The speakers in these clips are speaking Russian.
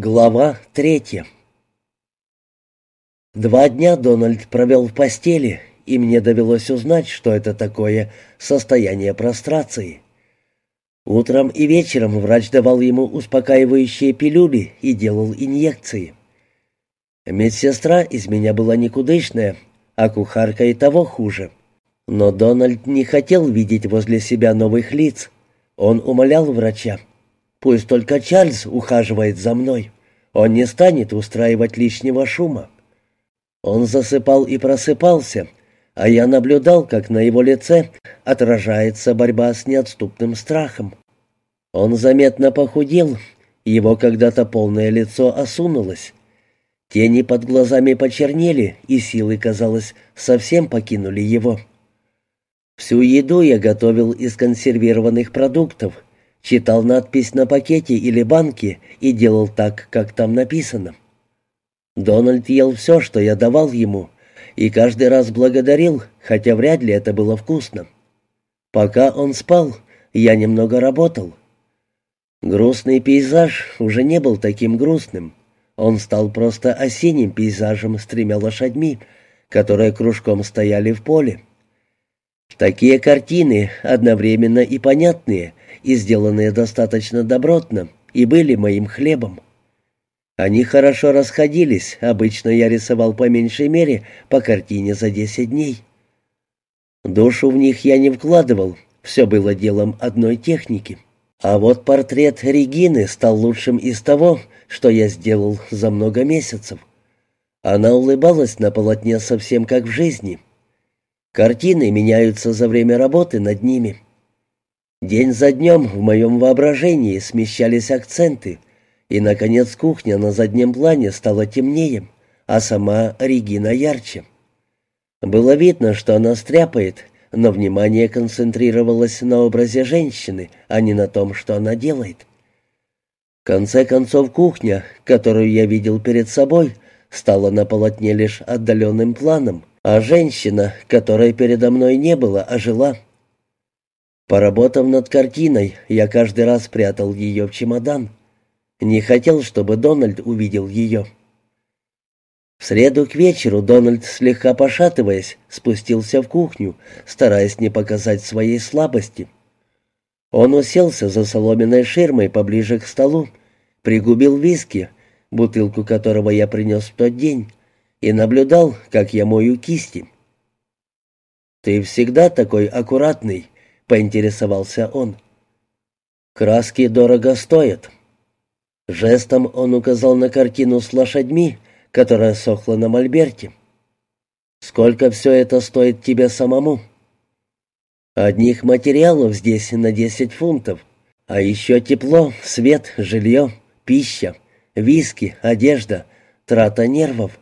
Глава третья Два дня Дональд провел в постели, и мне довелось узнать, что это такое состояние прострации. Утром и вечером врач давал ему успокаивающие пилюли и делал инъекции. Медсестра из меня была никудышная, а кухарка и того хуже. Но Дональд не хотел видеть возле себя новых лиц. Он умолял врача. Пусть только Чарльз ухаживает за мной. Он не станет устраивать лишнего шума. Он засыпал и просыпался, а я наблюдал, как на его лице отражается борьба с неотступным страхом. Он заметно похудел, его когда-то полное лицо осунулось. Тени под глазами почернели, и силы, казалось, совсем покинули его. Всю еду я готовил из консервированных продуктов — читал надпись на пакете или банке и делал так, как там написано. Дональд ел все, что я давал ему, и каждый раз благодарил, хотя вряд ли это было вкусно. Пока он спал, я немного работал. Грустный пейзаж уже не был таким грустным. Он стал просто осенним пейзажем с тремя лошадьми, которые кружком стояли в поле. Такие картины, одновременно и понятные, и сделанные достаточно добротно, и были моим хлебом. Они хорошо расходились, обычно я рисовал по меньшей мере по картине за десять дней. Душу в них я не вкладывал, все было делом одной техники. А вот портрет Регины стал лучшим из того, что я сделал за много месяцев. Она улыбалась на полотне совсем как в жизни. Картины меняются за время работы над ними. День за днем в моем воображении смещались акценты, и, наконец, кухня на заднем плане стала темнее, а сама Регина ярче. Было видно, что она стряпает, но внимание концентрировалось на образе женщины, а не на том, что она делает. В конце концов, кухня, которую я видел перед собой, стала на полотне лишь отдаленным планом, а женщина, которой передо мной не было, ожила. Поработав над картиной, я каждый раз прятал ее в чемодан. Не хотел, чтобы Дональд увидел ее. В среду к вечеру Дональд, слегка пошатываясь, спустился в кухню, стараясь не показать своей слабости. Он уселся за соломенной ширмой поближе к столу, пригубил виски, бутылку которого я принес в тот день, и наблюдал, как я мою кисти. «Ты всегда такой аккуратный», поинтересовался он. «Краски дорого стоят». Жестом он указал на картину с лошадьми, которая сохла на мольберте. «Сколько все это стоит тебе самому?» «Одних материалов здесь на десять фунтов, а еще тепло, свет, жилье, пища, виски, одежда, трата нервов.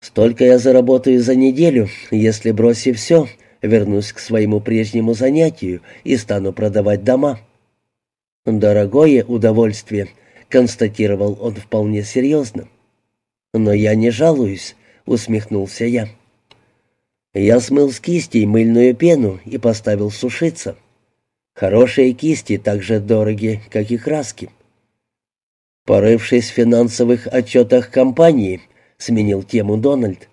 Столько я заработаю за неделю, если бросив все, вернусь к своему прежнему занятию и стану продавать дома». «Дорогое удовольствие», — констатировал он вполне серьезно. «Но я не жалуюсь», — усмехнулся я. Я смыл с кистей мыльную пену и поставил сушиться. Хорошие кисти так же дороги, как и краски. Порывшись в финансовых отчетах компании, сменил тему Дональд.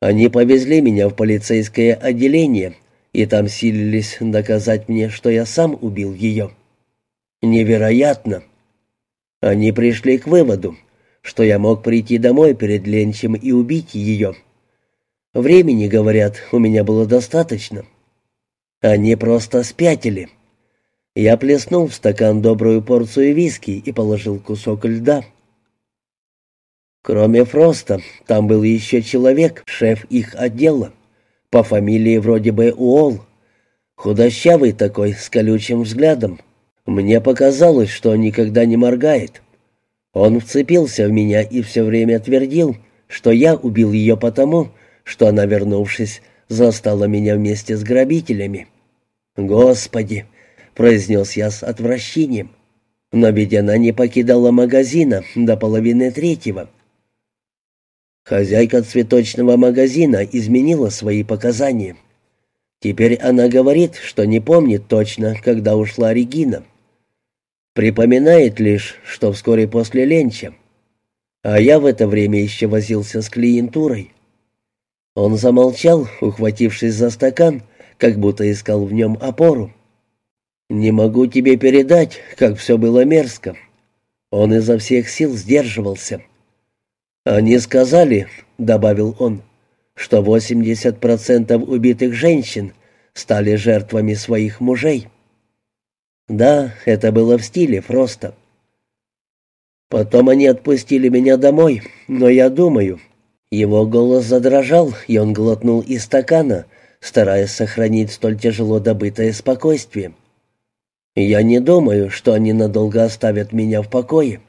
Они повезли меня в полицейское отделение, и там силились доказать мне, что я сам убил ее. Невероятно. Они пришли к выводу, что я мог прийти домой перед ленчем и убить ее. Времени, говорят, у меня было достаточно. Они просто спятили. Я плеснул в стакан добрую порцию виски и положил кусок льда. Кроме Фроста, там был еще человек, шеф их отдела, по фамилии вроде бы Уолл. Худощавый такой, с колючим взглядом. Мне показалось, что он никогда не моргает. Он вцепился в меня и все время твердил, что я убил ее потому, что она, вернувшись, застала меня вместе с грабителями. «Господи!» — произнес я с отвращением. Но ведь она не покидала магазина до половины третьего. Хозяйка цветочного магазина изменила свои показания. Теперь она говорит, что не помнит точно, когда ушла Регина. Припоминает лишь, что вскоре после ленча. А я в это время еще возился с клиентурой. Он замолчал, ухватившись за стакан, как будто искал в нем опору. «Не могу тебе передать, как все было мерзко». Он изо всех сил сдерживался. «Они сказали», — добавил он, — «что 80% убитых женщин стали жертвами своих мужей». Да, это было в стиле Фроста. Потом они отпустили меня домой, но я думаю... Его голос задрожал, и он глотнул из стакана, стараясь сохранить столь тяжело добытое спокойствие. Я не думаю, что они надолго оставят меня в покое.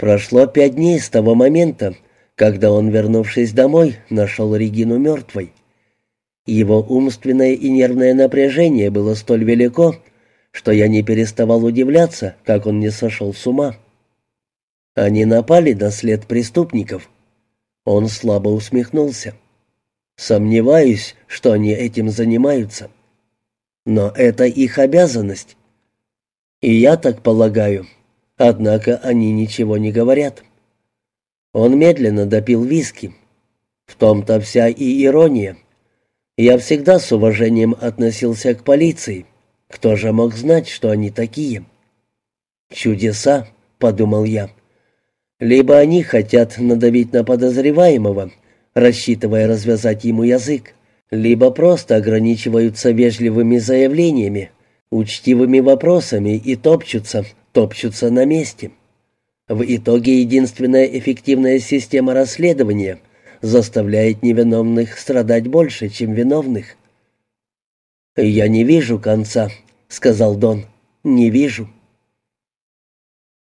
Прошло пять дней с того момента, когда он, вернувшись домой, нашел Регину мертвой. Его умственное и нервное напряжение было столь велико, что я не переставал удивляться, как он не сошел с ума. Они напали на след преступников. Он слабо усмехнулся. Сомневаюсь, что они этим занимаются. Но это их обязанность. И я так полагаю. Однако они ничего не говорят. Он медленно допил виски. В том-то вся и ирония. Я всегда с уважением относился к полиции, кто же мог знать, что они такие? «Чудеса», — подумал я. «Либо они хотят надавить на подозреваемого, рассчитывая развязать ему язык, либо просто ограничиваются вежливыми заявлениями, учтивыми вопросами и топчутся, топчутся на месте. В итоге единственная эффективная система расследования заставляет невиновных страдать больше, чем виновных. «Я не вижу конца», — сказал Дон. «Не вижу».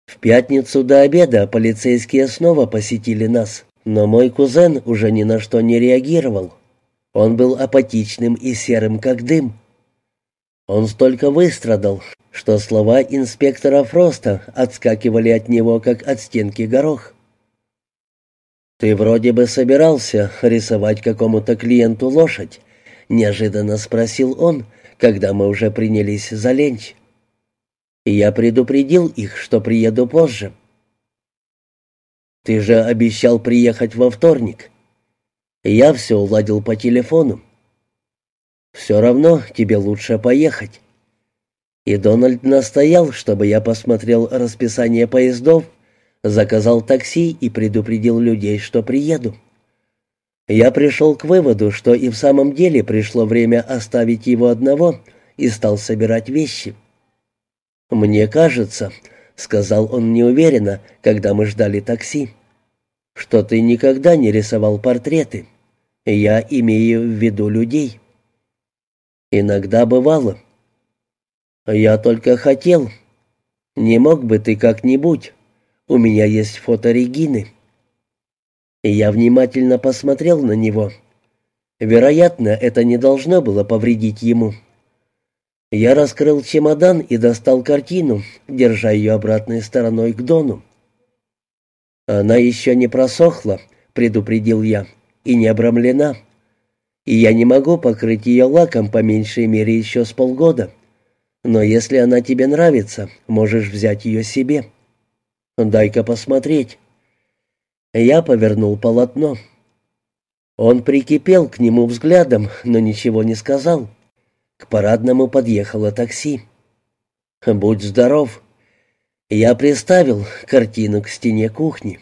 В пятницу до обеда полицейские снова посетили нас, но мой кузен уже ни на что не реагировал. Он был апатичным и серым, как дым. Он столько выстрадал, что слова инспектора Фроста отскакивали от него, как от стенки горох. «Ты вроде бы собирался рисовать какому-то клиенту лошадь», — неожиданно спросил он, когда мы уже принялись за ленч. Я предупредил их, что приеду позже. «Ты же обещал приехать во вторник». Я все уладил по телефону. «Все равно тебе лучше поехать». И Дональд настоял, чтобы я посмотрел расписание поездов, заказал такси и предупредил людей, что приеду. Я пришел к выводу, что и в самом деле пришло время оставить его одного, и стал собирать вещи. «Мне кажется», — сказал он неуверенно, когда мы ждали такси, «что ты никогда не рисовал портреты. Я имею в виду людей». «Иногда бывало». «Я только хотел. Не мог бы ты как-нибудь? У меня есть фото Регины». Я внимательно посмотрел на него. Вероятно, это не должно было повредить ему. Я раскрыл чемодан и достал картину, держа ее обратной стороной к Дону. «Она еще не просохла», — предупредил я, — «и не обрамлена. И я не могу покрыть ее лаком по меньшей мере еще с полгода. Но если она тебе нравится, можешь взять ее себе. Дай-ка посмотреть». Я повернул полотно. Он прикипел к нему взглядом, но ничего не сказал. К парадному подъехало такси. «Будь здоров». Я приставил картину к стене кухни.